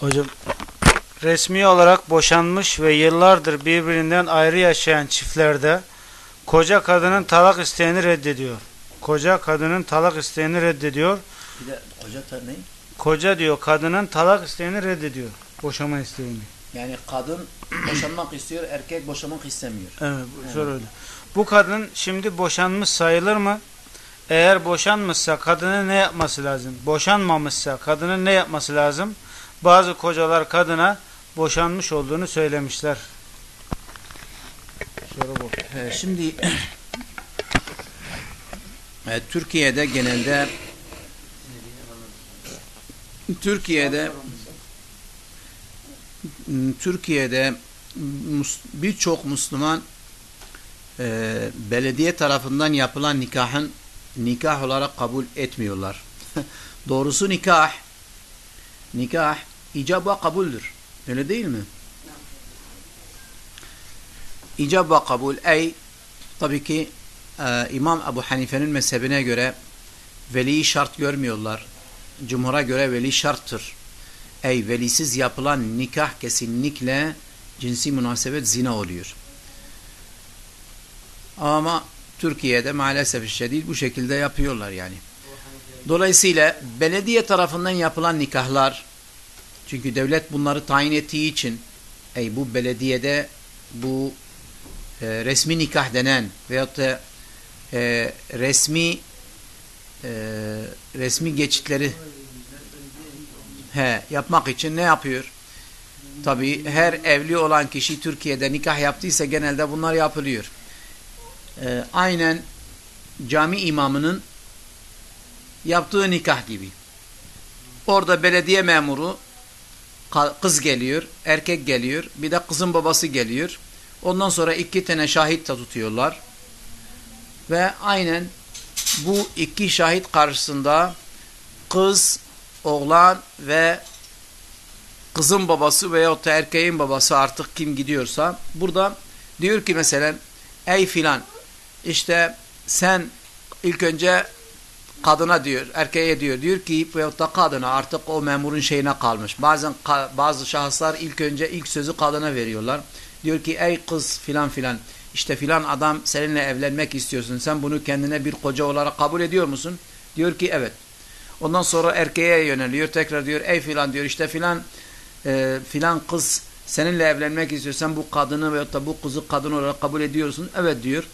Hocam resmi olarak boşanmış ve yıllardır birbirinden ayrı yaşayan çiftlerde koca kadının talak isteğini reddediyor. Koca kadının talak isteğini reddediyor. Bir de koca ne? Koca diyor kadının talak isteğini reddediyor. Boşama isteğini. Yani kadın boşanmak istiyor, erkek boşanmak istemiyor. Evet, soru öyle. Bu kadın şimdi boşanmış sayılır mı? Eğer boşanmışsa kadının ne yapması lazım? Boşanmamışsa kadının ne yapması lazım? Bazı kocalar kadına boşanmış olduğunu söylemişler. Soru bu. Ee, şimdi e, Türkiye'de genelde Türkiye'de Türkiye'de birçok Müslüman e, belediye tarafından yapılan nikahın nikah olarak kabul etmiyorlar. Doğrusu nikah nikah icab kabuldür. Öyle değil mi? İcab kabul ey tabii ki e, İmam Ebu Hanife'nin mezhebine göre veliyi şart görmüyorlar. Cumhur'a göre veli şarttır. Ey velisiz yapılan nikah kesinlikle cinsi münasebet zina oluyor. Ama Türkiye'de maalesef şiddet bu şekilde yapıyorlar yani. Dolayısıyla belediye tarafından yapılan nikahlar çünkü devlet bunları tayin ettiği için ey bu belediyede bu e, resmi nikah denen veyahut da e, resmi e, resmi geçitleri he, yapmak için ne yapıyor? Tabi her evli olan kişi Türkiye'de nikah yaptıysa genelde bunlar yapılıyor. E, aynen cami imamının yaptığı nikah gibi. Orada belediye memuru kız geliyor, erkek geliyor, bir de kızın babası geliyor. Ondan sonra iki tane şahit de tutuyorlar. Ve aynen bu iki şahit karşısında kız, oğlan ve kızın babası veyahut da erkeğin babası artık kim gidiyorsa burada diyor ki mesela ey filan işte sen ilk önce kadına diyor, erkeğe diyor. Diyor ki veyahut da kadına artık o memurun şeyine kalmış. Bazen bazı şahıslar ilk önce ilk sözü kadına veriyorlar. Diyor ki ey kız filan filan işte filan adam seninle evlenmek istiyorsun. Sen bunu kendine bir koca olarak kabul ediyor musun? Diyor ki evet. Ondan sonra erkeğe yöneliyor. Tekrar diyor ey filan diyor işte filan e, filan kız seninle evlenmek istiyorsan bu kadını veyahut da bu kızı kadın olarak kabul ediyorsun. Evet diyor.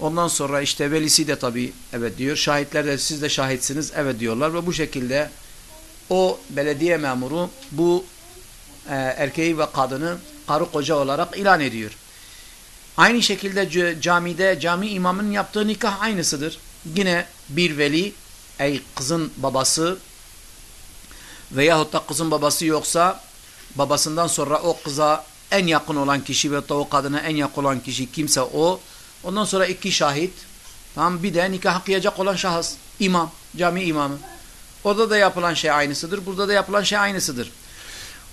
Ondan sonra işte velisi de tabii evet diyor. Şahitler de siz de şahitsiniz evet diyorlar ve bu şekilde o belediye memuru bu e, erkeği ve kadını karı koca olarak ilan ediyor. Aynı şekilde camide cami imamının yaptığı nikah aynısıdır. Yine bir veli ey kızın babası veyahut da kızın babası yoksa babasından sonra o kıza en yakın olan kişi da o kadına en yakın olan kişi kimse o. Ondan sonra iki şahit. Tamam bir de nikah kıyacak olan şahıs. imam, cami imamı. Orada da yapılan şey aynısıdır. Burada da yapılan şey aynısıdır.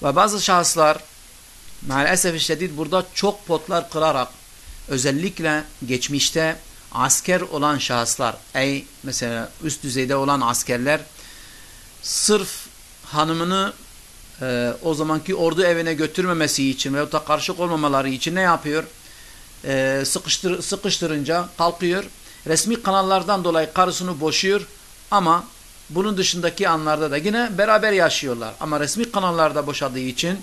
Ve bazı şahıslar maalesef şiddet burada çok potlar kırarak özellikle geçmişte asker olan şahıslar ey mesela üst düzeyde olan askerler sırf hanımını e, o zamanki ordu evine götürmemesi için veyahut da karışık olmamaları için ne yapıyor? E, sıkıştır, sıkıştırınca kalkıyor. Resmi kanallardan dolayı karısını boşuyor ama bunun dışındaki anlarda da yine beraber yaşıyorlar. Ama resmi kanallarda boşadığı için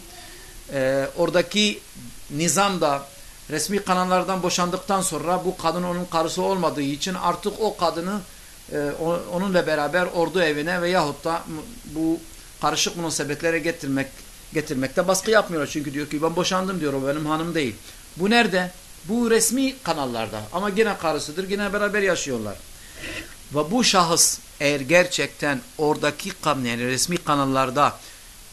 e, oradaki nizam da resmi kanallardan boşandıktan sonra bu kadın onun karısı olmadığı için artık o kadını e, onunla beraber ordu evine veyahut da bu karışık münasebetlere getirmek getirmekte baskı yapmıyorlar. Çünkü diyor ki ben boşandım diyor o benim hanım değil. Bu nerede? Bu resmi kanallarda ama yine karısıdır yine beraber yaşıyorlar. Ve bu şahıs eğer gerçekten oradaki yani resmi kanallarda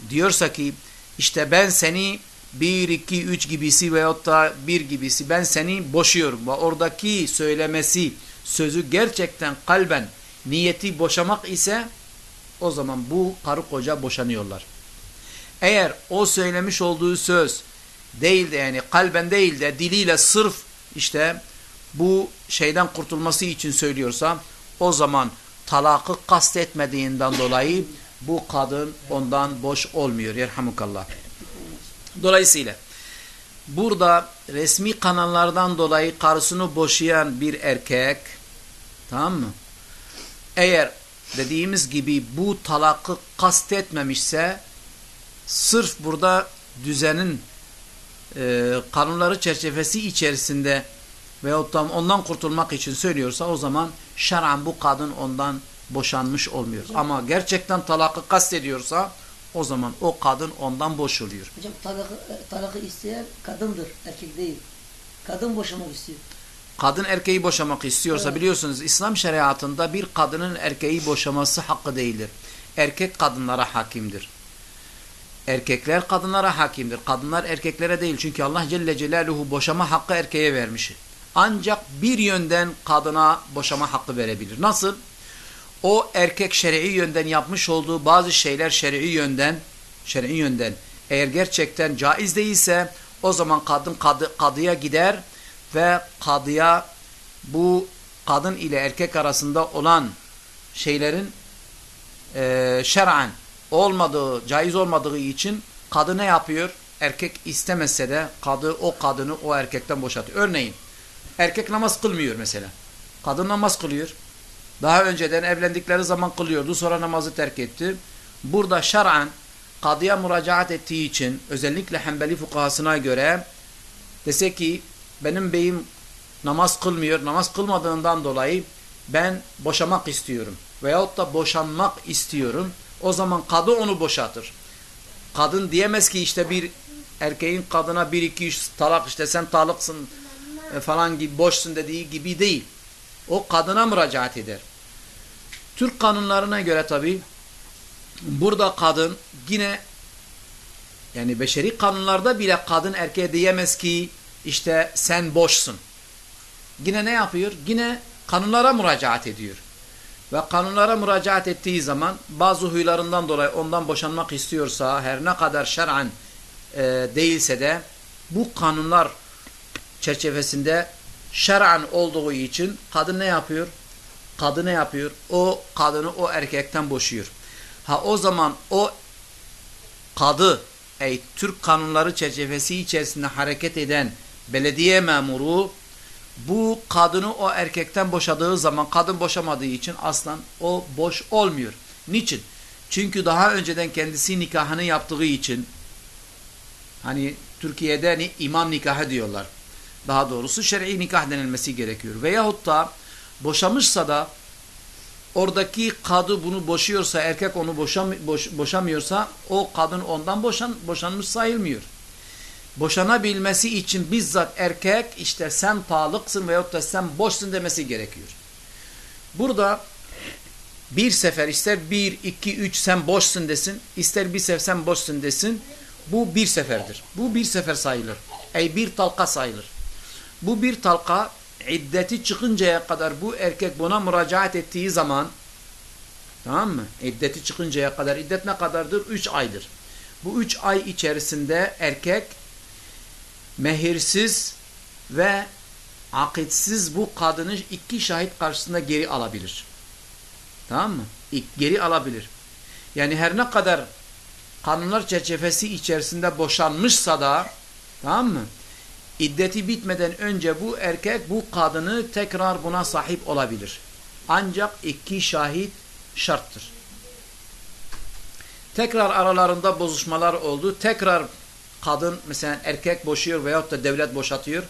diyorsa ki işte ben seni bir, iki, üç gibisi veyahut da bir gibisi ben seni boşuyorum. Ve oradaki söylemesi sözü gerçekten kalben niyeti boşamak ise o zaman bu karı koca boşanıyorlar. Eğer o söylemiş olduğu söz değil de yani kalben değil de diliyle sırf işte bu şeyden kurtulması için söylüyorsa o zaman talakı kastetmediğinden dolayı bu kadın ondan boş olmuyor. Yerhamukallah. Dolayısıyla burada resmi kanallardan dolayı karısını boşayan bir erkek tamam mı? Eğer dediğimiz gibi bu talakı kastetmemişse sırf burada düzenin e, kanunları çerçevesi içerisinde veyahut da ondan kurtulmak için söylüyorsa o zaman şer'an bu kadın ondan boşanmış olmuyor. Ama gerçekten talakı kastediyorsa o zaman o kadın ondan boşuluyor. Hocam talakı, talakı isteyen kadındır, erkek değil. Kadın boşamak istiyor. Kadın erkeği boşamak istiyorsa Evet. biliyorsunuz İslam şeriatında bir kadının erkeği boşaması hakkı değildir. Erkek kadınlara hakimdir. Erkekler kadınlara hakimdir. Kadınlar erkeklere değil. Çünkü Allah Celle Celaluhu boşama hakkı erkeğe vermiş. Ancak bir yönden kadına boşama hakkı verebilir. Nasıl? O erkek şer'i yönden yapmış olduğu bazı şeyler şer'i yönden şer'i yönden eğer gerçekten caiz değilse o zaman kadın kadı, kadıya gider ve kadıya bu kadın ile erkek arasında olan şeylerin e, şer'an olmadığı, caiz olmadığı için kadı ne yapıyor? Erkek istemese de kadı o kadını o erkekten boşatıyor. Örneğin erkek namaz kılmıyor mesela. Kadın namaz kılıyor. Daha önceden evlendikleri zaman kılıyordu. Sonra namazı terk etti. Burada şer'an kadıya müracaat ettiği için özellikle Hanbeli fukahasına göre dese ki benim beyim namaz kılmıyor. Namaz kılmadığından dolayı ben boşamak istiyorum. Veyahut da boşanmak istiyorum. O zaman kadı onu boşatır. Kadın diyemez ki işte bir erkeğin kadına bir iki üç talak işte sen talıksın e, falan gibi boşsun dediği gibi değil. O kadına müracaat eder. Türk kanunlarına göre tabi burada kadın yine yani beşeri kanunlarda bile kadın erkeğe diyemez ki işte sen boşsun. Yine ne yapıyor? Yine kanunlara müracaat ediyor. Ve kanunlara müracaat ettiği zaman bazı huylarından dolayı ondan boşanmak istiyorsa her ne kadar şer'an e, değilse de bu kanunlar çerçevesinde şer'an olduğu için kadın ne yapıyor? Kadın ne yapıyor? O kadını o erkekten boşuyor. Ha o zaman o kadı ey Türk kanunları çerçevesi içerisinde hareket eden belediye memuru bu kadını o erkekten boşadığı zaman kadın boşamadığı için aslan o boş olmuyor. Niçin? Çünkü daha önceden kendisi nikahını yaptığı için hani Türkiye'de ni, imam nikahı diyorlar. Daha doğrusu şer'i nikah denilmesi gerekiyor. Veyahut da boşamışsa da oradaki kadı bunu boşuyorsa erkek onu boşam, boş, boşamıyorsa o kadın ondan boşan, boşanmış sayılmıyor. Boşanabilmesi için bizzat erkek işte sen talıksın veyahut da sen boşsun demesi gerekiyor. Burada bir sefer ister bir, iki, üç sen boşsun desin, ister bir sefer sen boşsun desin. Bu bir seferdir. Bu bir sefer sayılır. Ey bir talka sayılır. Bu bir talka iddeti çıkıncaya kadar bu erkek buna müracaat ettiği zaman tamam mı? İddeti çıkıncaya kadar iddet ne kadardır? Üç aydır. Bu üç ay içerisinde erkek mehirsiz ve akitsiz bu kadını iki şahit karşısında geri alabilir. Tamam mı? Geri alabilir. Yani her ne kadar kanunlar çerçevesi içerisinde boşanmışsa da tamam mı? İddeti bitmeden önce bu erkek bu kadını tekrar buna sahip olabilir. Ancak iki şahit şarttır. Tekrar aralarında bozuşmalar oldu. Tekrar kadın mesela erkek boşuyor veyahut da devlet boşatıyor.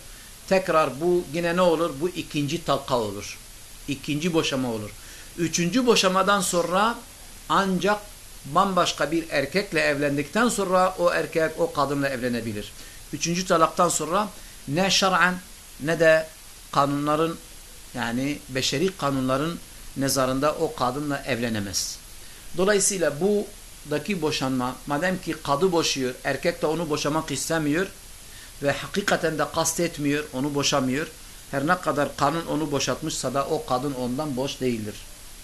Tekrar bu yine ne olur? Bu ikinci talka olur. İkinci boşama olur. Üçüncü boşamadan sonra ancak bambaşka bir erkekle evlendikten sonra o erkek o kadınla evlenebilir. Üçüncü talaktan sonra ne şer'an ne de kanunların yani beşeri kanunların nezarında o kadınla evlenemez. Dolayısıyla buradaki boşanma madem ki kadı boşuyor, erkek de onu boşamak istemiyor ve hakikaten de kastetmiyor, onu boşamıyor. Her ne kadar kanun onu boşatmışsa da o kadın ondan boş değildir.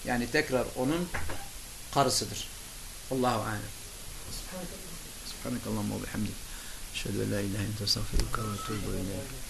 Yani tekrar onun karısıdır. Allahu alem. Subhanakallahumma ve bihamdik. En la ilahe illa ve etûbü ileyk.